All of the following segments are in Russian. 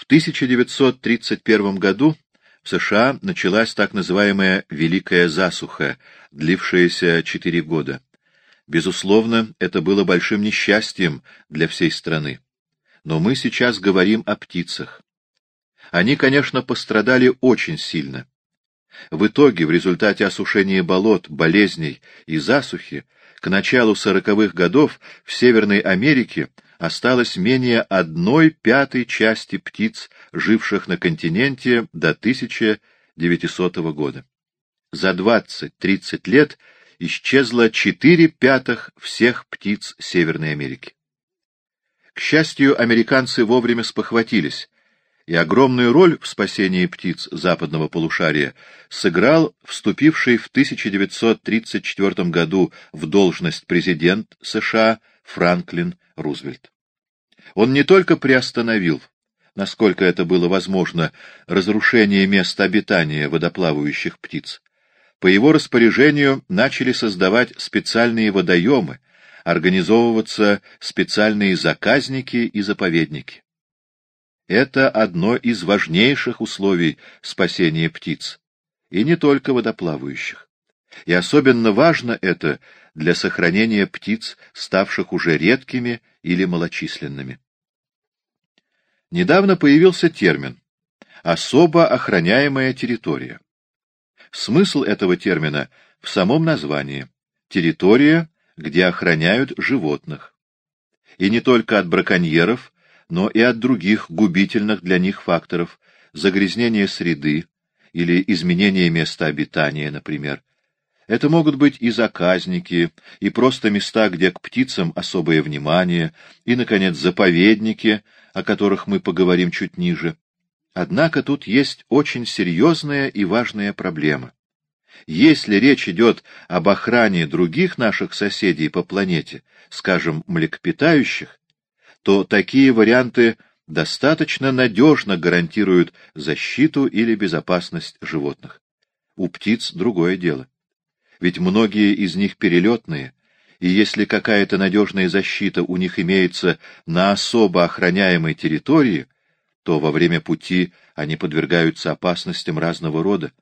В 1931 году в США началась так называемая «Великая засуха», длившаяся четыре года. Безусловно, это было большим несчастьем для всей страны. Но мы сейчас говорим о птицах. Они, конечно, пострадали очень сильно. В итоге, в результате осушения болот, болезней и засухи, к началу сороковых годов в Северной Америке осталось менее одной пятой части птиц, живших на континенте до 1900 года. За 20-30 лет исчезло 4 пятых всех птиц Северной Америки. К счастью, американцы вовремя спохватились, и огромную роль в спасении птиц западного полушария сыграл вступивший в 1934 году в должность президент США Франклин Рузвельт. Он не только приостановил, насколько это было возможно, разрушение мест обитания водоплавающих птиц, по его распоряжению начали создавать специальные водоемы, организовываться специальные заказники и заповедники. Это одно из важнейших условий спасения птиц, и не только водоплавающих. И особенно важно это для сохранения птиц, ставших уже редкими или малочисленными. Недавно появился термин «особо охраняемая территория». Смысл этого термина в самом названии — территория, где охраняют животных. И не только от браконьеров, но и от других губительных для них факторов, загрязнения среды или изменения места обитания, например. Это могут быть и заказники, и просто места, где к птицам особое внимание, и, наконец, заповедники, о которых мы поговорим чуть ниже. Однако тут есть очень серьезная и важная проблема. Если речь идет об охране других наших соседей по планете, скажем, млекопитающих, то такие варианты достаточно надежно гарантируют защиту или безопасность животных. У птиц другое дело. Ведь многие из них перелетные, и если какая-то надежная защита у них имеется на особо охраняемой территории, то во время пути они подвергаются опасностям разного рода,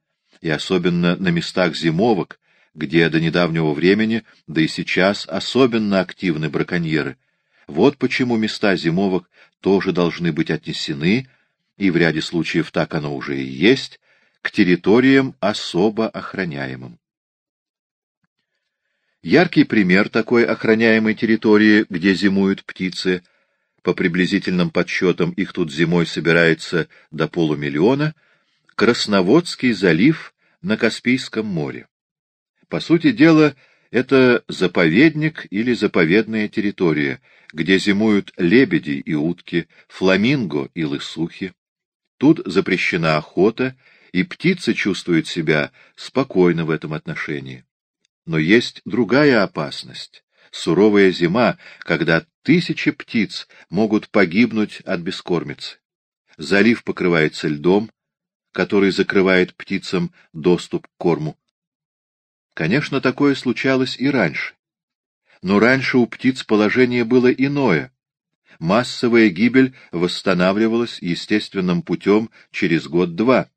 и особенно на местах зимовок, где до недавнего времени, да и сейчас особенно активны браконьеры — вот почему места зимовок тоже должны быть отнесены, и в ряде случаев так оно уже и есть, к территориям особо охраняемым. Яркий пример такой охраняемой территории, где зимуют птицы, по приблизительным подсчетам их тут зимой собирается до полумиллиона, Красноводский залив на Каспийском море. По сути дела, это заповедник или заповедная территория, где зимуют лебеди и утки, фламинго и лысухи. Тут запрещена охота, и птицы чувствуют себя спокойно в этом отношении. Но есть другая опасность — суровая зима, когда тысячи птиц могут погибнуть от бескормицы. Залив покрывается льдом, который закрывает птицам доступ к корму. Конечно, такое случалось и раньше. Но раньше у птиц положение было иное. Массовая гибель восстанавливалась естественным путем через год-два.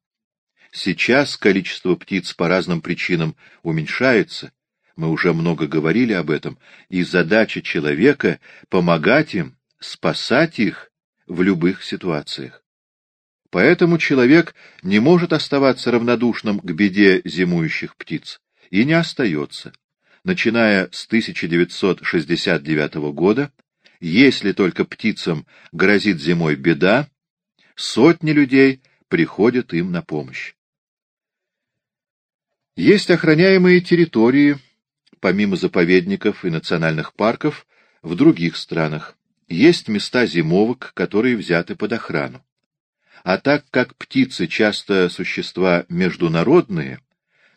Сейчас количество птиц по разным причинам уменьшается, мы уже много говорили об этом, и задача человека — помогать им, спасать их в любых ситуациях. Поэтому человек не может оставаться равнодушным к беде зимующих птиц и не остается. Начиная с 1969 года, если только птицам грозит зимой беда, сотни людей приходят им на помощь. Есть охраняемые территории, помимо заповедников и национальных парков, в других странах. Есть места зимовок, которые взяты под охрану. А так как птицы часто существа международные,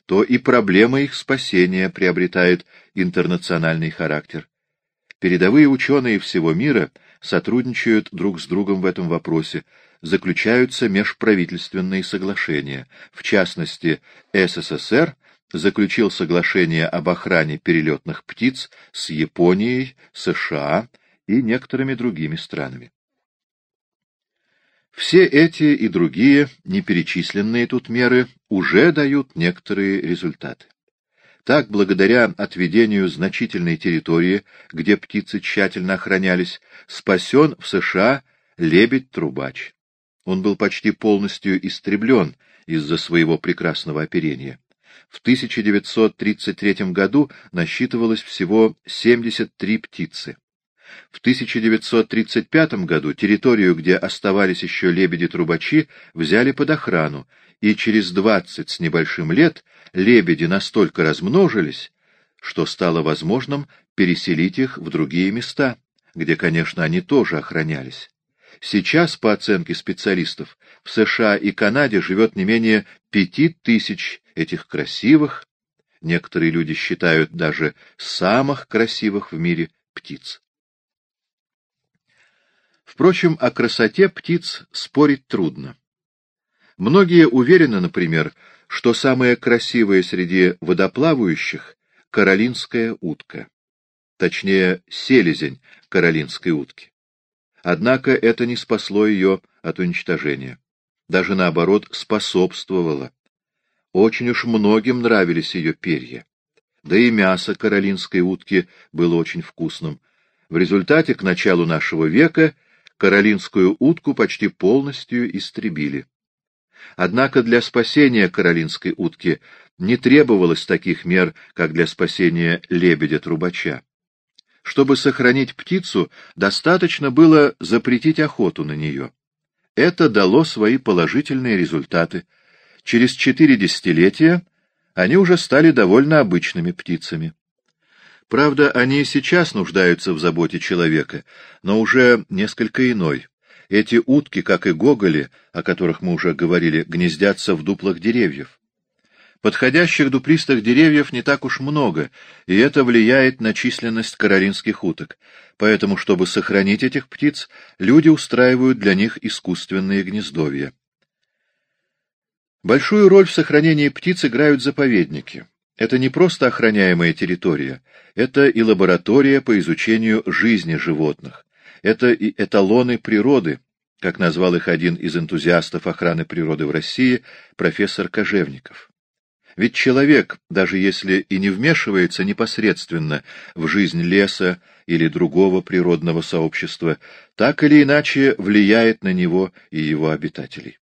то и проблема их спасения приобретает интернациональный характер. Передовые ученые всего мира сотрудничают друг с другом в этом вопросе, заключаются межправительственные соглашения. В частности, СССР заключил соглашение об охране перелетных птиц с Японией, США и некоторыми другими странами. Все эти и другие, неперечисленные тут меры, уже дают некоторые результаты. Так, благодаря отведению значительной территории, где птицы тщательно охранялись, спасен в США лебедь-трубач. Он был почти полностью истреблен из-за своего прекрасного оперения. В 1933 году насчитывалось всего 73 птицы. В 1935 году территорию, где оставались еще лебеди-трубачи, взяли под охрану, и через 20 с небольшим лет лебеди настолько размножились, что стало возможным переселить их в другие места, где, конечно, они тоже охранялись. Сейчас, по оценке специалистов, в США и Канаде живет не менее пяти тысяч этих красивых, некоторые люди считают даже самых красивых в мире птиц. Впрочем, о красоте птиц спорить трудно. Многие уверены, например, что самая красивая среди водоплавающих — каролинская утка. Точнее, селезень каролинской утки. Однако это не спасло ее от уничтожения. Даже наоборот способствовало. Очень уж многим нравились ее перья. Да и мясо каролинской утки было очень вкусным. В результате, к началу нашего века, каролинскую утку почти полностью истребили. Однако для спасения каролинской утки не требовалось таких мер, как для спасения лебедя-трубача. Чтобы сохранить птицу, достаточно было запретить охоту на нее. Это дало свои положительные результаты. Через четыре десятилетия они уже стали довольно обычными птицами. Правда, они и сейчас нуждаются в заботе человека, но уже несколько иной. Эти утки, как и гоголи, о которых мы уже говорили, гнездятся в дуплах деревьев. Подходящих дуплистых деревьев не так уж много, и это влияет на численность каролинских уток. Поэтому, чтобы сохранить этих птиц, люди устраивают для них искусственные гнездовья. Большую роль в сохранении птиц играют заповедники. Это не просто охраняемая территория, это и лаборатория по изучению жизни животных. Это и эталоны природы, как назвал их один из энтузиастов охраны природы в России, профессор Кожевников. Ведь человек, даже если и не вмешивается непосредственно в жизнь леса или другого природного сообщества, так или иначе влияет на него и его обитателей.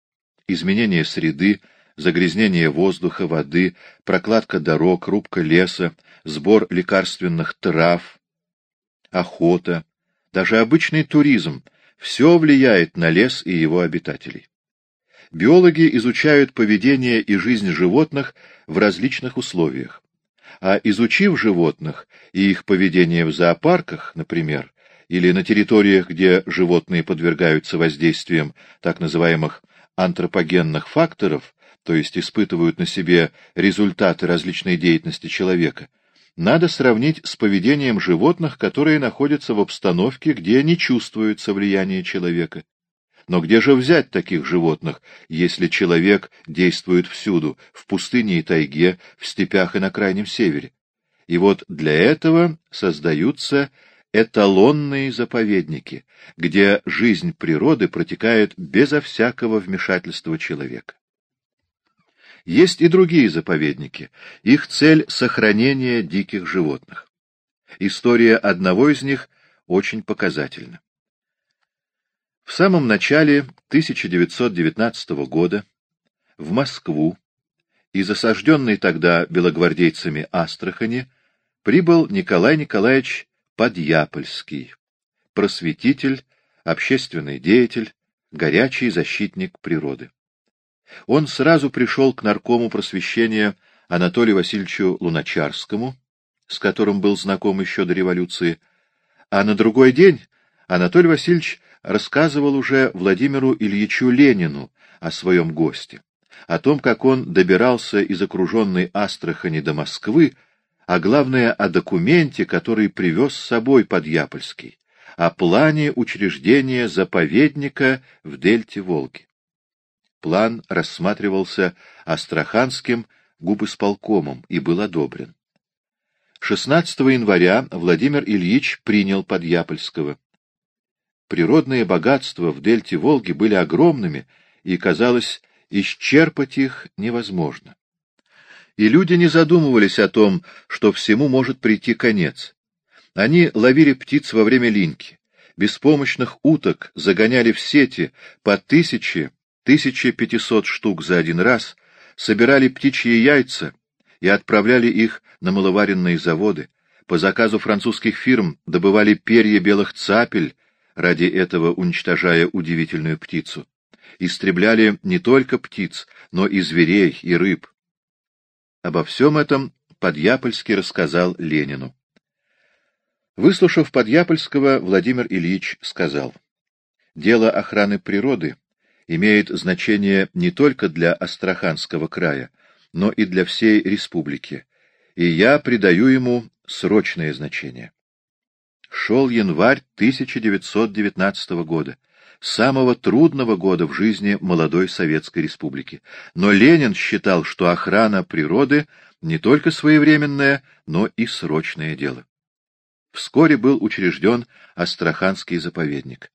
Изменение среды, загрязнение воздуха, воды, прокладка дорог, рубка леса, сбор лекарственных трав, охота, даже обычный туризм — все влияет на лес и его обитателей. Биологи изучают поведение и жизнь животных в различных условиях. А изучив животных и их поведение в зоопарках, например, или на территориях, где животные подвергаются воздействиям так называемых антропогенных факторов, то есть испытывают на себе результаты различной деятельности человека, надо сравнить с поведением животных, которые находятся в обстановке, где не чувствуется влияние человека. Но где же взять таких животных, если человек действует всюду, в пустыне и тайге, в степях и на крайнем севере? И вот для этого создаются эталонные заповедники, где жизнь природы протекает безо всякого вмешательства человека. Есть и другие заповедники. Их цель — сохранение диких животных. История одного из них очень показательна. В самом начале 1919 года в Москву из осажденной тогда белогвардейцами Астрахани прибыл Николай Николаевич Подъяпольский, просветитель, общественный деятель, горячий защитник природы. Он сразу пришел к наркому просвещения Анатолию Васильевичу Луначарскому, с которым был знаком еще до революции, а на другой день Анатолий Васильевич рассказывал уже Владимиру Ильичу Ленину о своем госте, о том, как он добирался из окруженной Астрахани до Москвы, а главное о документе, который привез с собой Подъяпольский, о плане учреждения заповедника в дельте Волги. План рассматривался Астраханским губысполкомом и был одобрен. 16 января Владимир Ильич принял Подъяпольского. природные богатства в дельте Волги были огромными, и, казалось, исчерпать их невозможно. И люди не задумывались о том, что всему может прийти конец. Они ловили птиц во время линьки, беспомощных уток загоняли в сети по тысяче, тысяче пятисот штук за один раз, собирали птичьи яйца и отправляли их на маловаренные заводы, по заказу французских фирм добывали перья белых цапель, ради этого уничтожая удивительную птицу. Истребляли не только птиц, но и зверей, и рыб. Обо всем этом Подъяпольский рассказал Ленину. Выслушав Подъяпольского, Владимир Ильич сказал, «Дело охраны природы имеет значение не только для Астраханского края, но и для всей республики, и я придаю ему срочное значение. Шел январь 1919 года, самого трудного года в жизни молодой Советской Республики. Но Ленин считал, что охрана природы не только своевременное, но и срочное дело. Вскоре был учрежден Астраханский заповедник.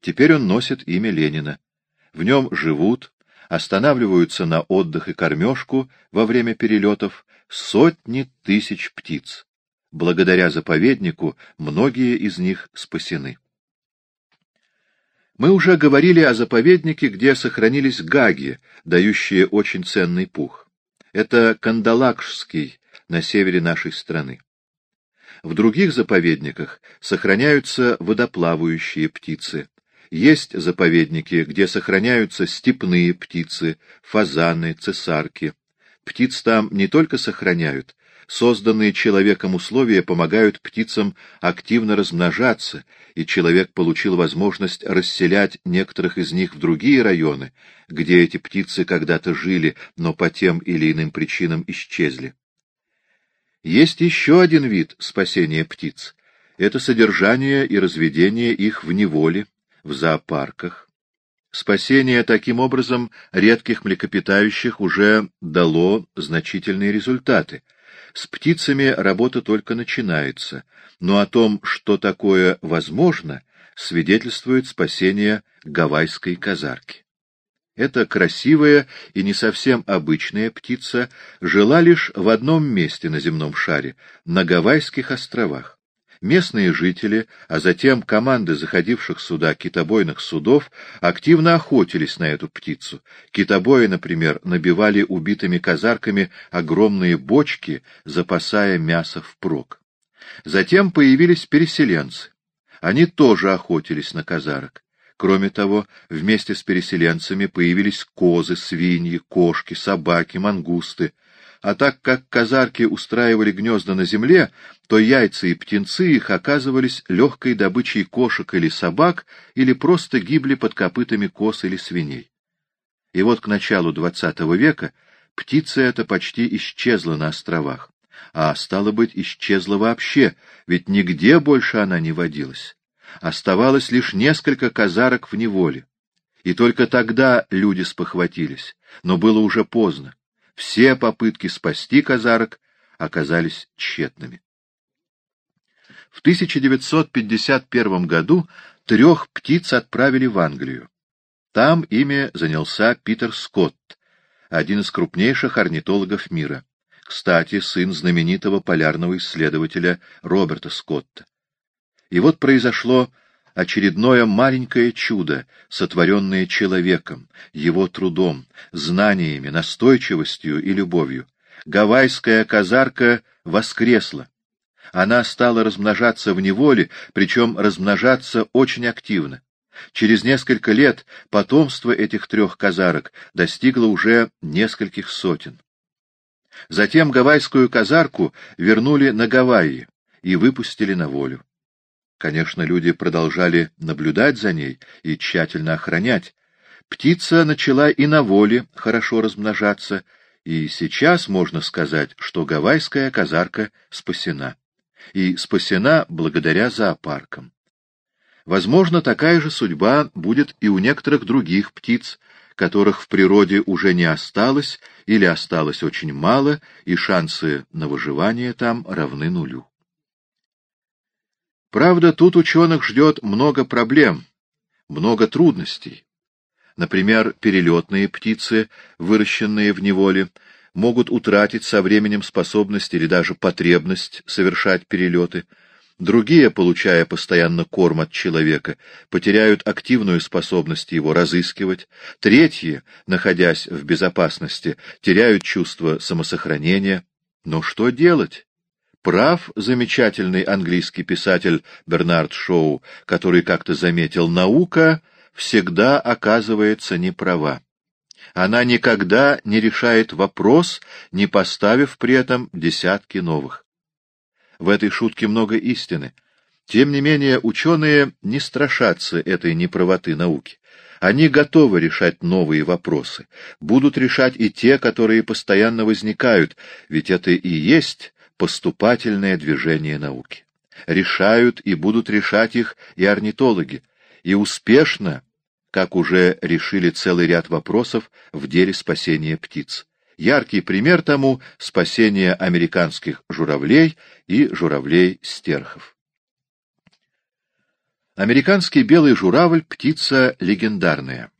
Теперь он носит имя Ленина. В нем живут, останавливаются на отдых и кормежку во время перелетов сотни тысяч птиц. Благодаря заповеднику многие из них спасены. Мы уже говорили о заповеднике, где сохранились гаги, дающие очень ценный пух. Это Кандалакшский на севере нашей страны. В других заповедниках сохраняются водоплавающие птицы. Есть заповедники, где сохраняются степные птицы, фазаны, цесарки. Птиц там не только сохраняют, Созданные человеком условия помогают птицам активно размножаться, и человек получил возможность расселять некоторых из них в другие районы, где эти птицы когда-то жили, но по тем или иным причинам исчезли. Есть еще один вид спасения птиц. Это содержание и разведение их в неволе, в зоопарках. Спасение таким образом редких млекопитающих уже дало значительные результаты — с птицами работа только начинается, но о том, что такое возможно, свидетельствует спасение гавайской казарки. Эта красивая и не совсем обычная птица жила лишь в одном месте на земном шаре — на Гавайских островах. Местные жители, а затем команды заходивших сюда китобойных судов активно охотились на эту птицу. Китобои, например, набивали убитыми казарками огромные бочки, запасая мясо впрок. Затем появились переселенцы. Они тоже охотились на казарок. Кроме того, вместе с переселенцами появились козы, свиньи, кошки, собаки, мангусты — а так как казарки устраивали гнезда на земле, то яйца и птенцы их оказывались легкой добычей кошек или собак, или просто гибли под копытами коз или свиней. И вот к началу XX века птица эта почти исчезла на островах, а, стало быть, исчезла вообще, ведь нигде больше она не водилась. Оставалось лишь несколько казарок в неволе. И только тогда люди спохватились, но было уже поздно. Все попытки спасти казарок оказались тщетными. В 1951 году трех птиц отправили в Англию. Там ими занялся Питер Скотт, один из крупнейших орнитологов мира. Кстати, сын знаменитого полярного исследователя Роберта Скотта. И вот произошло очередное маленькое чудо, сотворенное человеком, его трудом, знаниями, настойчивостью и любовью. Гавайская казарка воскресла. Она стала размножаться в неволе, причем размножаться очень активно. Через несколько лет потомство этих трех казарок достигло уже нескольких сотен. Затем гавайскую казарку вернули на Гавайи и выпустили на волю. Конечно, люди продолжали наблюдать за ней и тщательно охранять. Птица начала и на воле хорошо размножаться, и сейчас можно сказать, что гавайская казарка спасена. И спасена благодаря зоопаркам. Возможно, такая же судьба будет и у некоторых других птиц, которых в природе уже не осталось или осталось очень мало, и шансы на выживание там равны нулю. Правда, тут ученых ждет много проблем, много трудностей. Например, перелетные птицы, выращенные в неволе, могут утратить со временем способность или даже потребность совершать перелеты. Другие, получая постоянно корм от человека, потеряют активную способность его разыскивать. Третьи, находясь в безопасности, теряют чувство самосохранения. Но что делать? Прав замечательный английский писатель Бернард Шоу, который как-то заметил, наука всегда оказывается неправа. Она никогда не решает вопрос, не поставив при этом десятки новых. В этой шутке много истины. Тем не менее, ученые не страшатся этой неправоты науки. Они готовы решать новые вопросы, будут решать и те, которые постоянно возникают, ведь это и есть поступательное движение науки. Решают и будут решать их и орнитологи, и успешно, как уже решили целый ряд вопросов в деле спасения птиц. Яркий пример тому — спасение американских журавлей и журавлей-стерхов. Американский белый журавль — птица легендарная.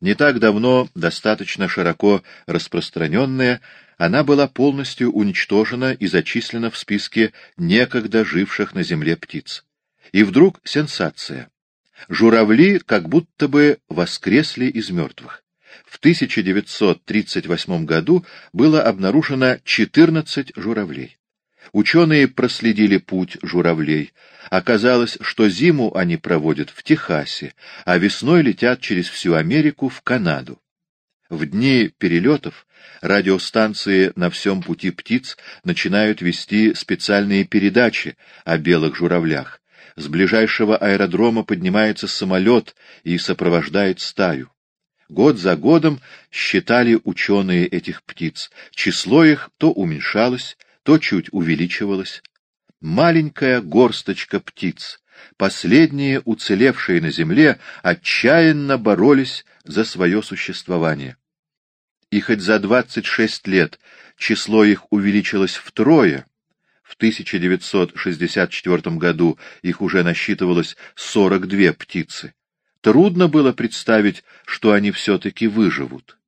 Не так давно, достаточно широко распространенная, она была полностью уничтожена и зачислена в списке некогда живших на земле птиц. И вдруг сенсация. Журавли как будто бы воскресли из мертвых. В 1938 году было обнаружено 14 журавлей. Ученые проследили путь журавлей. Оказалось, что зиму они проводят в Техасе, а весной летят через всю Америку в Канаду. В дни перелетов радиостанции на всем пути птиц начинают вести специальные передачи о белых журавлях, с ближайшего аэродрома поднимается самолет и сопровождает стаю. Год за годом считали ученые этих птиц. Число их то уменьшалось, то чуть увеличивалось. Маленькая горсточка птиц, последние уцелевшие на земле, отчаянно боролись за свое существование. И хоть за 26 лет число их увеличилось втрое, в 1964 году их уже насчитывалось 42 птицы. Трудно было представить, что они все-таки выживут.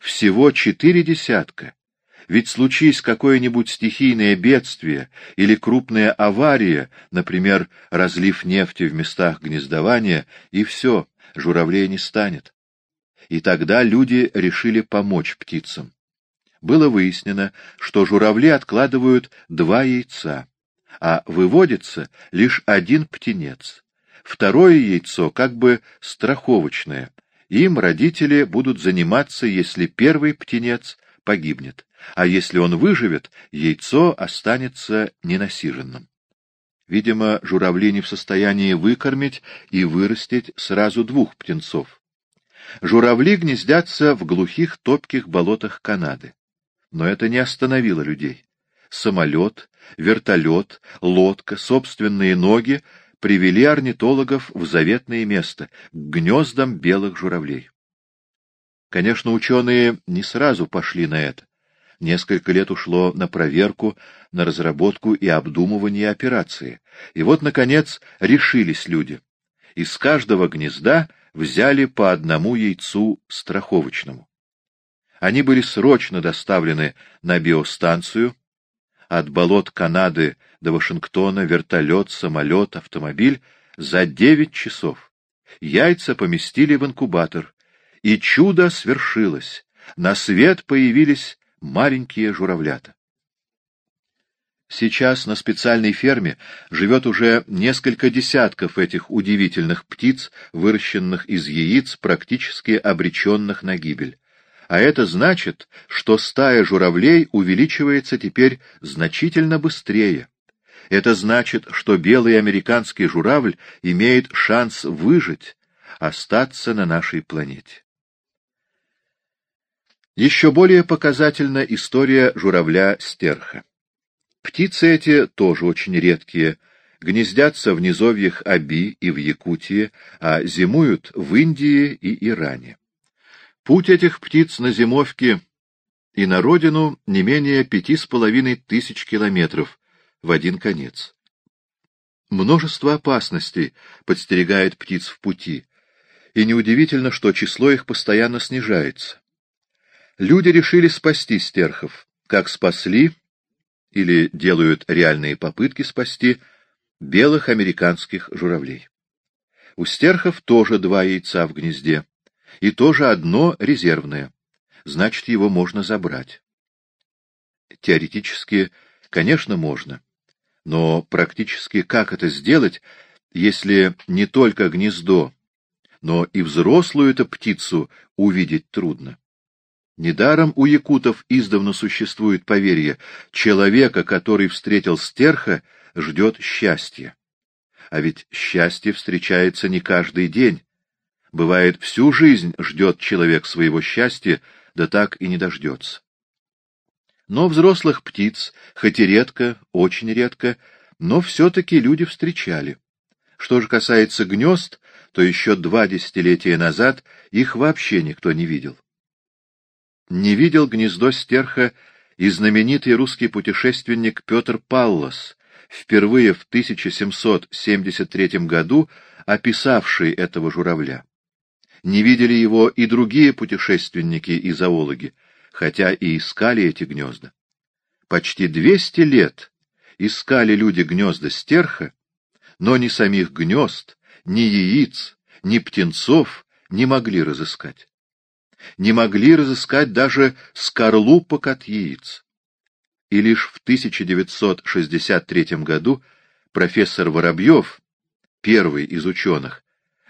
Всего четыре десятка. Ведь случись какое-нибудь стихийное бедствие или крупная авария, например, разлив нефти в местах гнездования, и все, журавлей не станет. И тогда люди решили помочь птицам было выяснено, что журавли откладывают два яйца, а выводится лишь один птенец. Второе яйцо как бы страховочное. Им родители будут заниматься, если первый птенец погибнет, а если он выживет, яйцо останется ненасиженным. Видимо, журавли не в состоянии выкормить и вырастить сразу двух птенцов. Журавли гнездятся в глухих топких болотах Канады. Но это не остановило людей. Самолет, вертолет, лодка, собственные ноги привели орнитологов в заветное место, к гнездам белых журавлей. Конечно, ученые не сразу пошли на это. Несколько лет ушло на проверку, на разработку и обдумывание операции. И вот, наконец, решились люди. Из каждого гнезда взяли по одному яйцу страховочному. Они были срочно доставлены на биостанцию. От болот Канады до Вашингтона вертолет, самолет, автомобиль за девять часов. Яйца поместили в инкубатор. И чудо свершилось. На свет появились маленькие журавлята. Сейчас на специальной ферме живет уже несколько десятков этих удивительных птиц, выращенных из яиц, практически обреченных на гибель а это значит, что стая журавлей увеличивается теперь значительно быстрее. Это значит, что белый американский журавль имеет шанс выжить, остаться на нашей планете. Еще более показательна история журавля-стерха. Птицы эти тоже очень редкие, гнездятся в низовьях Аби и в Якутии, а зимуют в Индии и Иране. Путь этих птиц на зимовке и на родину не менее пяти с половиной тысяч километров в один конец. Множество опасностей подстерегает птиц в пути, и неудивительно, что число их постоянно снижается. Люди решили спасти стерхов, как спасли, или делают реальные попытки спасти, белых американских журавлей. У стерхов тоже два яйца в гнезде, и тоже одно резервное, значит, его можно забрать. Теоретически, конечно, можно, но практически как это сделать, если не только гнездо, но и взрослую-то птицу увидеть трудно? Недаром у якутов издавна существует поверье, человека, который встретил стерха, ждет счастье. А ведь счастье встречается не каждый день. Бывает, всю жизнь ждет человек своего счастья, да так и не дождется. Но взрослых птиц, хоть и редко, очень редко, но все-таки люди встречали. Что же касается гнезд, то еще два десятилетия назад их вообще никто не видел. Не видел гнездо стерха и знаменитый русский путешественник Петр Паллас, впервые в 1773 году описавший этого журавля. Не видели его и другие путешественники и зоологи, хотя и искали эти гнезда. Почти двести лет искали люди гнезда стерха, но ни самих гнезд, ни яиц, ни птенцов не могли разыскать. Не могли разыскать даже скорлупок от яиц. И лишь в 1963 году профессор Воробьев, первый из ученых,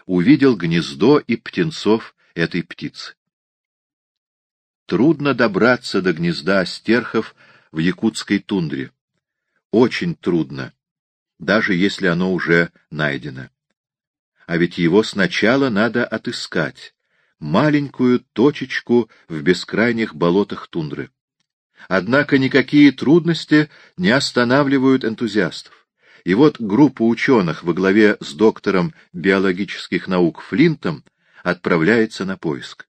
увидел гнездо и птенцов этой птицы. Трудно добраться до гнезда стерхов в якутской тундре. Очень трудно, даже если оно уже найдено. А ведь его сначала надо отыскать, маленькую точечку в бескрайних болотах тундры. Однако никакие трудности не останавливают энтузиастов. И вот группа ученых во главе с доктором биологических наук Флинтом отправляется на поиск.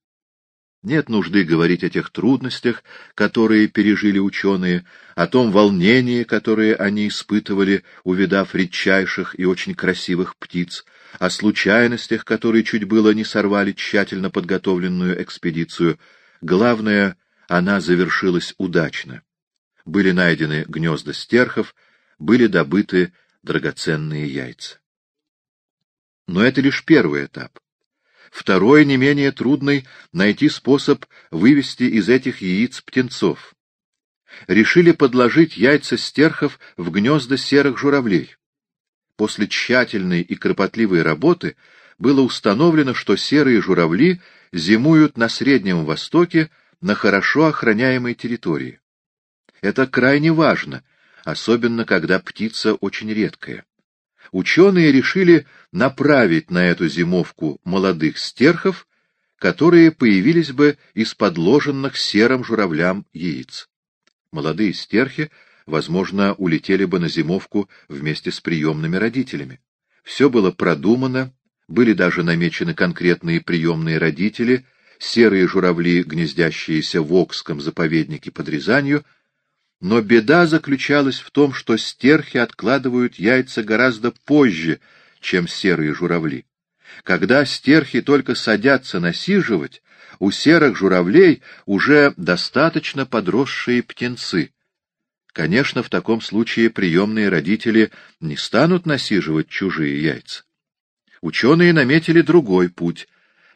Нет нужды говорить о тех трудностях, которые пережили ученые, о том волнении, которое они испытывали, увидав редчайших и очень красивых птиц, о случайностях, которые чуть было не сорвали тщательно подготовленную экспедицию. Главное, она завершилась удачно. Были найдены гнезда стерхов, были добыты драгоценные яйца. Но это лишь первый этап. Второй, не менее трудный, найти способ вывести из этих яиц птенцов. Решили подложить яйца стерхов в гнезда серых журавлей. После тщательной и кропотливой работы было установлено, что серые журавли зимуют на Среднем Востоке на хорошо охраняемой территории. Это крайне важно, особенно когда птица очень редкая ученые решили направить на эту зимовку молодых стерхов, которые появились бы из подложенных серым журавлям яиц. Молодые стерхи, возможно, улетели бы на зимовку вместе с приемными родителями. Все было продумано, были даже намечены конкретные приемные родители, серые журавли, гнездящиеся в Окском заповеднике под Рязанью — но беда заключалась в том, что стерхи откладывают яйца гораздо позже, чем серые журавли. Когда стерхи только садятся насиживать, у серых журавлей уже достаточно подросшие птенцы. Конечно, в таком случае приемные родители не станут насиживать чужие яйца. Ученые наметили другой путь.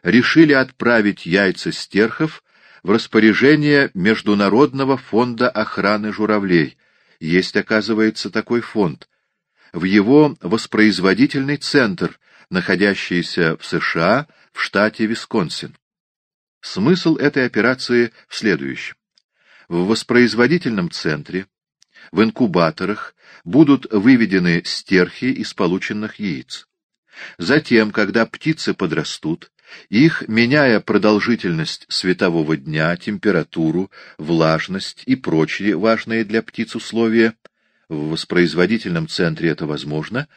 Решили отправить яйца стерхов в распоряжение Международного фонда охраны журавлей. Есть, оказывается, такой фонд. В его воспроизводительный центр, находящийся в США, в штате Висконсин. Смысл этой операции в следующем. В воспроизводительном центре, в инкубаторах, будут выведены стерхи из полученных яиц. Затем, когда птицы подрастут, их, меняя продолжительность светового дня, температуру, влажность и прочие важные для птиц условия, в воспроизводительном центре это возможно,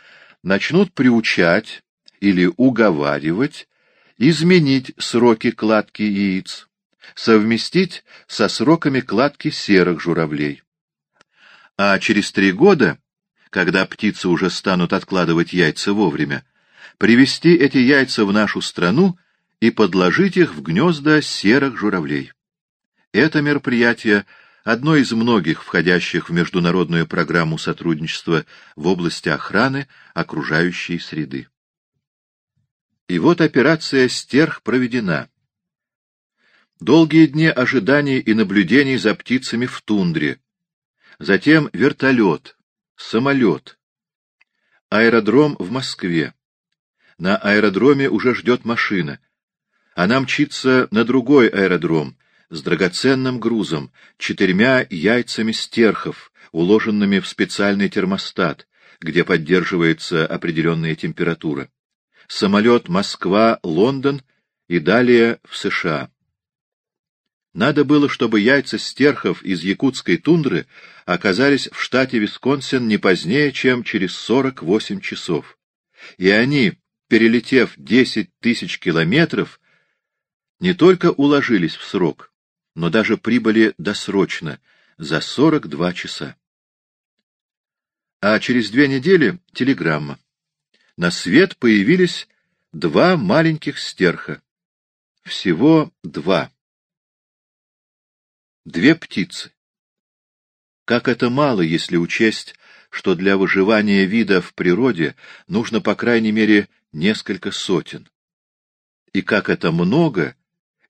начнут приучать или уговаривать изменить сроки кладки яиц, совместить со сроками кладки серых журавлей. А через три года когда птицы уже станут откладывать яйца вовремя, привести эти яйца в нашу страну и подложить их в гнезда серых журавлей. Это мероприятие — одно из многих, входящих в международную программу сотрудничества в области охраны окружающей среды. И вот операция «Стерх» проведена. Долгие дни ожиданий и наблюдений за птицами в тундре. Затем вертолет, самолет. Аэродром в Москве. На аэродроме уже ждет машина. Она мчится на другой аэродром с драгоценным грузом, четырьмя яйцами стерхов, уложенными в специальный термостат, где поддерживается определенная температура. Самолет Москва-Лондон и далее в США. Надо было, чтобы яйца стерхов из якутской тундры оказались в штате Висконсин не позднее, чем через 48 часов. И они, перелетев 10 тысяч километров, не только уложились в срок, но даже прибыли досрочно, за 42 часа. А через две недели — телеграмма. На свет появились два маленьких стерха. Всего два. Две птицы. Как это мало, если учесть, что для выживания вида в природе нужно по крайней мере несколько сотен. И как это много,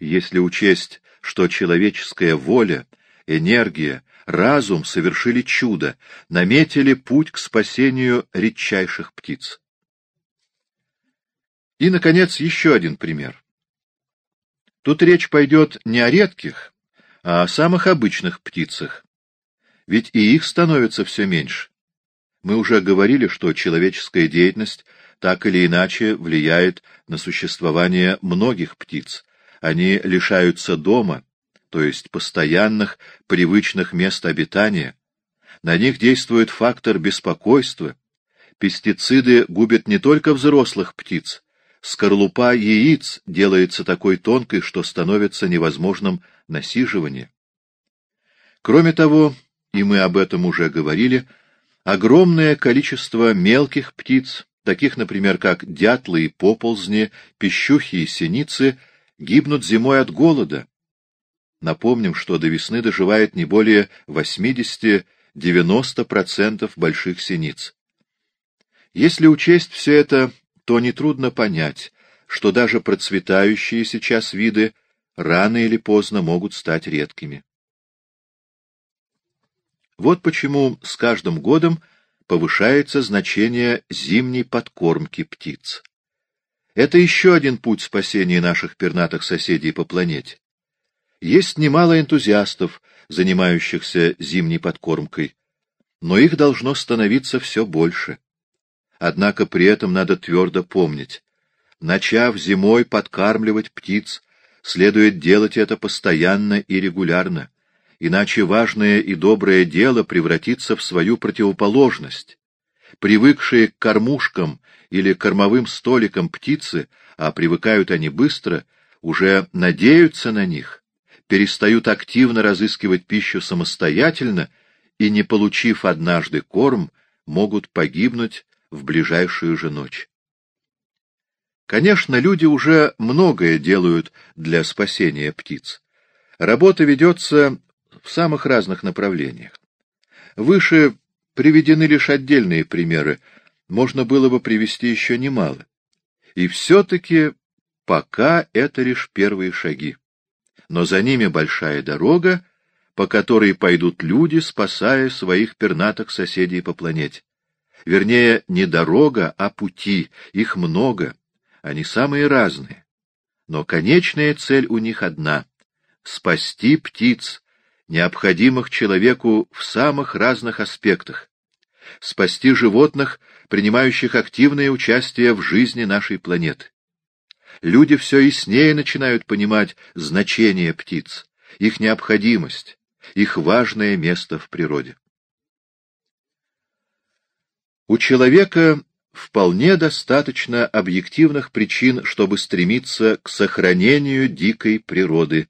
если учесть, что человеческая воля, энергия, разум совершили чудо, наметили путь к спасению редчайших птиц. И, наконец, еще один пример. Тут речь пойдет не о редких, а о самых обычных птицах. Ведь и их становится все меньше. Мы уже говорили, что человеческая деятельность так или иначе влияет на существование многих птиц. Они лишаются дома, то есть постоянных, привычных мест обитания. На них действует фактор беспокойства. Пестициды губят не только взрослых птиц, скорлупа яиц делается такой тонкой, что становится невозможным насиживание. Кроме того, и мы об этом уже говорили, огромное количество мелких птиц, таких, например, как дятлы и поползни, пищухи и синицы, гибнут зимой от голода. Напомним, что до весны доживает не более 80-90% больших синиц. Если учесть все это, то нетрудно понять, что даже процветающие сейчас виды рано или поздно могут стать редкими. Вот почему с каждым годом повышается значение зимней подкормки птиц. Это еще один путь спасения наших пернатых соседей по планете. Есть немало энтузиастов, занимающихся зимней подкормкой, но их должно становиться все больше. Однако при этом надо твердо помнить, начав зимой подкармливать птиц, следует делать это постоянно и регулярно, иначе важное и доброе дело превратится в свою противоположность. Привыкшие к кормушкам или кормовым столикам птицы, а привыкают они быстро, уже надеются на них, перестают активно разыскивать пищу самостоятельно и, не получив однажды корм, могут погибнуть в ближайшую же ночь. Конечно, люди уже многое делают для спасения птиц. Работа ведется в самых разных направлениях. Выше приведены лишь отдельные примеры, можно было бы привести еще немало. И все-таки пока это лишь первые шаги. Но за ними большая дорога, по которой пойдут люди, спасая своих пернатых соседей по планете. Вернее, не дорога, а пути, их много, они самые разные. Но конечная цель у них одна — спасти птиц, необходимых человеку в самых разных аспектах, спасти животных, принимающих активное участие в жизни нашей планеты. Люди все яснее начинают понимать значение птиц, их необходимость, их важное место в природе. У человека вполне достаточно объективных причин, чтобы стремиться к сохранению дикой природы,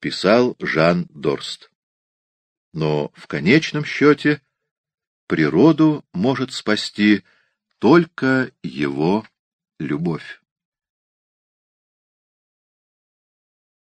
писал Жан Дорст. Но в конечном счете природу может спасти только его любовь.